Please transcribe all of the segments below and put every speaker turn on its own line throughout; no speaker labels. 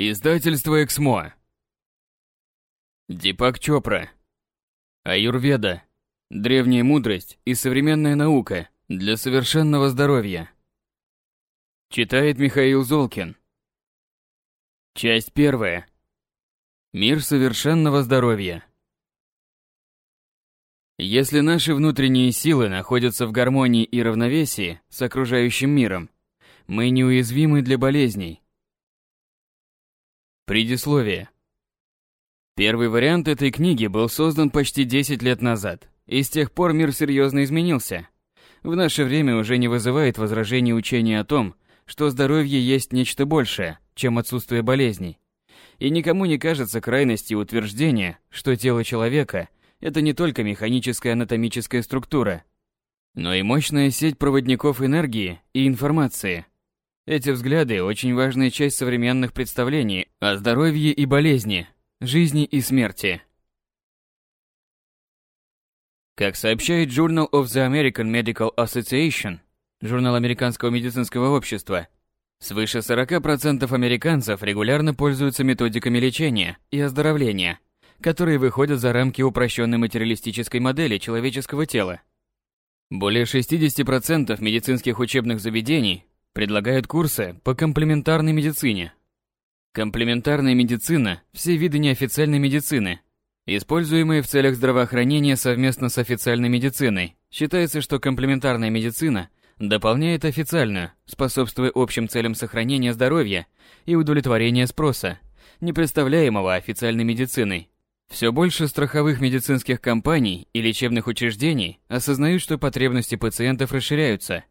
Издательство «Эксмо». Дипак Чопра. Аюрведа. Древняя мудрость и современная наука для совершенного здоровья. Читает Михаил Золкин. Часть первая. Мир совершенного здоровья. Если наши внутренние силы находятся в гармонии и равновесии с окружающим миром, мы неуязвимы для болезней. Предисловие. Первый вариант этой книги был создан почти 10 лет назад, и с тех пор мир серьезно изменился. В наше время уже не вызывает возражений учение о том, что здоровье есть нечто большее, чем отсутствие болезней. И никому не кажется крайностью утверждения, что тело человека – это не только механическая анатомическая структура, но и мощная сеть проводников энергии и информации. Эти взгляды – очень важная часть современных представлений о здоровье и болезни, жизни и смерти. Как сообщает Journal of the American Medical Association, журнал Американского медицинского общества, свыше 40% американцев регулярно пользуются методиками лечения и оздоровления, которые выходят за рамки упрощенной материалистической модели человеческого тела. Более 60% медицинских учебных заведений предлагают курсы по комплементарной медицине. Комплементарная медицина – все виды неофициальной медицины, используемые в целях здравоохранения совместно с официальной медициной. Считается, что комплементарная медицина дополняет официальную, способствуя общим целям сохранения здоровья и удовлетворения спроса, не представляемого официальной медициной. Все больше страховых медицинских компаний и лечебных учреждений осознают, что потребности пациентов расширяются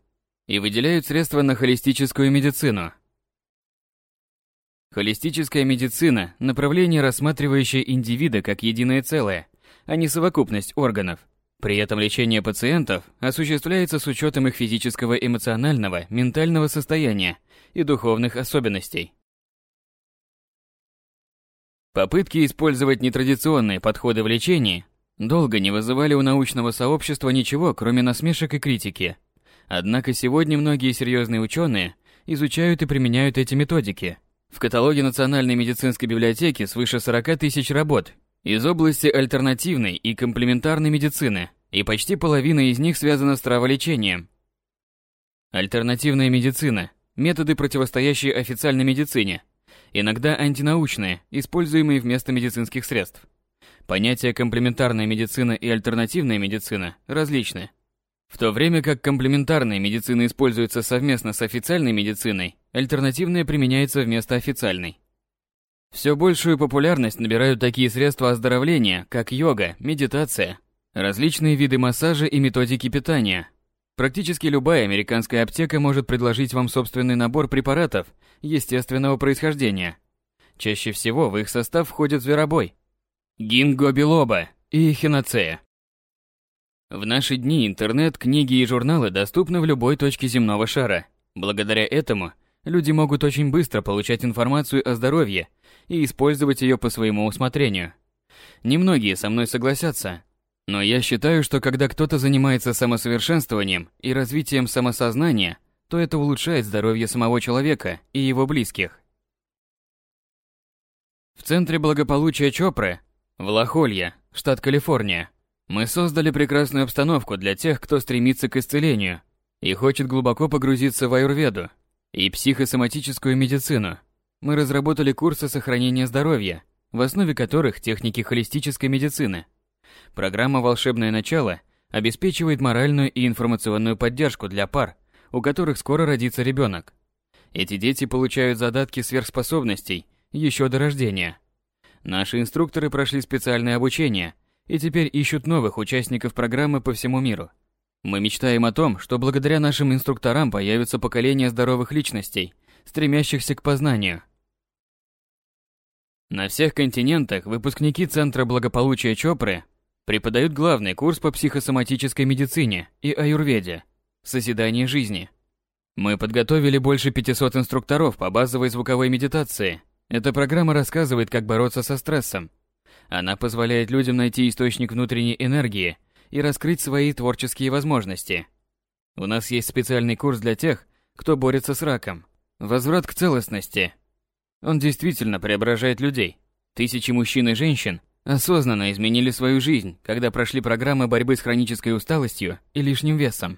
и выделяют средства на холистическую медицину – Холистическая медицина – направление, рассматривающее индивида как единое целое, а не совокупность органов. При этом лечение пациентов осуществляется с учетом их физического, эмоционального, ментального состояния и духовных особенностей. Попытки использовать нетрадиционные подходы в лечении долго не вызывали у научного сообщества ничего, кроме насмешек и критики. Однако сегодня многие серьезные ученые изучают и применяют эти методики – в каталоге Национальной медицинской библиотеки свыше 40 тысяч работ из области альтернативной и комплементарной медицины, и почти половина из них связана с траволечением. Альтернативная медицина – методы, противостоящие официальной медицине, иногда антинаучные, используемые вместо медицинских средств. Понятия комплементарная медицина и альтернативная медицина различны. В то время как комплементарная медицина используется совместно с официальной медициной, альтернативная применяется вместо официальной. Все большую популярность набирают такие средства оздоровления, как йога, медитация, различные виды массажа и методики питания. Практически любая американская аптека может предложить вам собственный набор препаратов естественного происхождения. Чаще всего в их состав входят зверобой, гинго билоба и хиноцея. В наши дни интернет, книги и журналы доступны в любой точке земного шара. Благодаря этому люди могут очень быстро получать информацию о здоровье и использовать ее по своему усмотрению. Немногие со мной согласятся, но я считаю, что когда кто-то занимается самосовершенствованием и развитием самосознания, то это улучшает здоровье самого человека и его близких. В центре благополучия Чопры, в Лахолье, штат Калифорния, мы создали прекрасную обстановку для тех, кто стремится к исцелению и хочет глубоко погрузиться в аюрведу и психосоматическую медицину. Мы разработали курсы сохранения здоровья, в основе которых техники холистической медицины. Программа «Волшебное начало» обеспечивает моральную и информационную поддержку для пар, у которых скоро родится ребенок. Эти дети получают задатки сверхспособностей еще до рождения. Наши инструкторы прошли специальное обучение – и теперь ищут новых участников программы по всему миру. Мы мечтаем о том, что благодаря нашим инструкторам появится поколение здоровых личностей, стремящихся к познанию. На всех континентах выпускники Центра благополучия Чопры преподают главный курс по психосоматической медицине и аюрведе «Созидание жизни». Мы подготовили больше 500 инструкторов по базовой звуковой медитации. Эта программа рассказывает, как бороться со стрессом, она позволяет людям найти источник внутренней энергии и раскрыть свои творческие возможности. У нас есть специальный курс для тех, кто борется с раком. Возврат к целостности. Он действительно преображает людей. Тысячи мужчин и женщин осознанно изменили свою жизнь, когда прошли программы борьбы с хронической усталостью и лишним весом.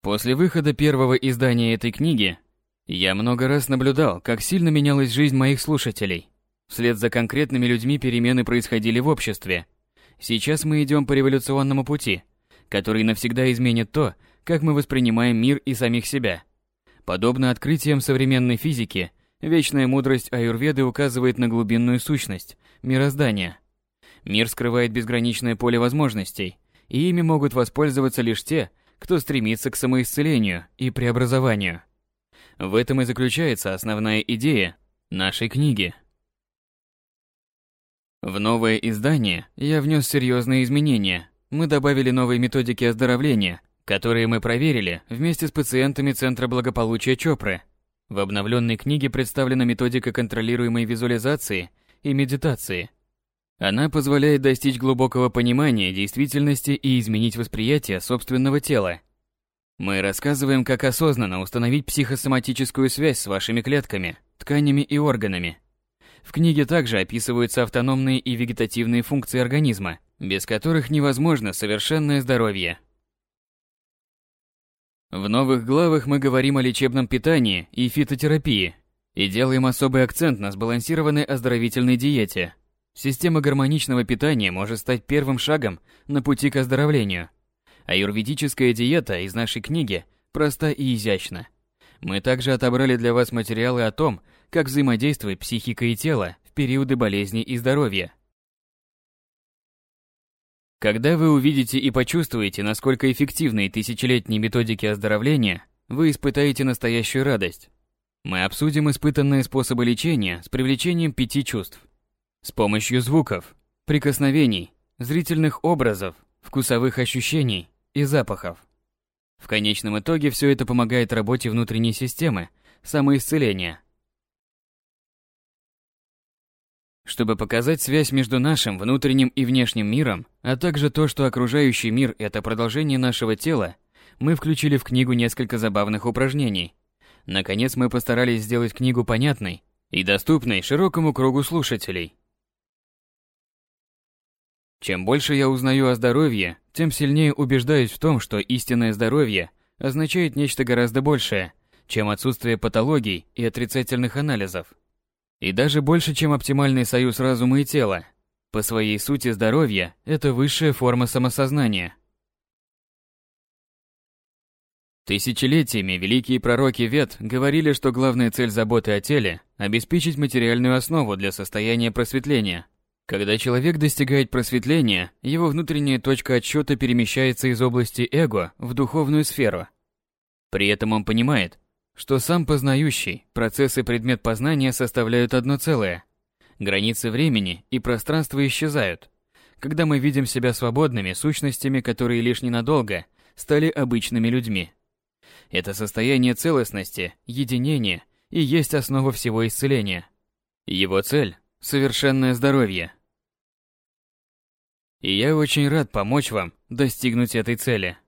После выхода первого издания этой книги я много раз наблюдал, как сильно менялась жизнь моих слушателей. Вслед за конкретными людьми перемены происходили в обществе. Сейчас мы идем по революционному пути, который навсегда изменит то, как мы воспринимаем мир и самих себя. Подобно открытиям современной физики, вечная мудрость аюрведы указывает на глубинную сущность мироздания. Мир скрывает безграничное поле возможностей, и ими могут воспользоваться лишь те, кто стремится к самоисцелению и преобразованию. В этом и заключается основная идея нашей книги. В новое издание я внес серьезные изменения. Мы добавили новые методики оздоровления, которые мы проверили вместе с пациентами Центра благополучия Чопры. В обновленной книге представлена методика контролируемой визуализации и медитации. Она позволяет достичь глубокого понимания действительности и изменить восприятие собственного тела. Мы рассказываем, как осознанно установить психосоматическую связь с вашими клетками, тканями и органами. В книге также описываются автономные и вегетативные функции организма, без которых невозможно совершенное здоровье. В новых главах мы говорим о лечебном питании и фитотерапии и делаем особый акцент на сбалансированной оздоровительной диете. Система гармоничного питания может стать первым шагом на пути к оздоровлению – Аюрведическая диета из нашей книги проста и изящна. Мы также отобрали для вас материалы о том, как взаимодействует психика и тело в периоды болезни и здоровья. Когда вы увидите и почувствуете, насколько эффективны тысячелетние методики оздоровления, вы испытаете настоящую радость. Мы обсудим испытанные способы лечения с привлечением пяти чувств. С помощью звуков, прикосновений, зрительных образов, вкусовых ощущений, и запахов. В конечном итоге все это помогает работе внутренней системы, самоисцеления. Чтобы показать связь между нашим внутренним и внешним миром, а также то, что окружающий мир – это продолжение нашего тела, мы включили в книгу несколько забавных упражнений. Наконец мы постарались сделать книгу понятной и доступной широкому кругу слушателей. Чем больше я узнаю о здоровье, тем сильнее убеждаюсь в том, что истинное здоровье означает нечто гораздо большее, чем отсутствие патологий и отрицательных анализов. И даже больше, чем оптимальный союз разума и тела. По своей сути здоровье – это высшая форма самосознания. Тысячелетиями великие пророки Вет говорили, что главная цель заботы о теле – обеспечить материальную основу для состояния просветления – когда человек достигает просветления, его внутренняя точка отсчета перемещается из области эго в духовную сферу. При этом он понимает, что сам познающий, процесс и предмет познания составляют одно целое. Границы времени и пространства исчезают, когда мы видим себя свободными сущностями, которые лишь ненадолго стали обычными людьми. Это состояние целостности, единения и есть основа всего исцеления. Его цель совершенное здоровье. И я очень рад помочь вам достигнуть этой цели.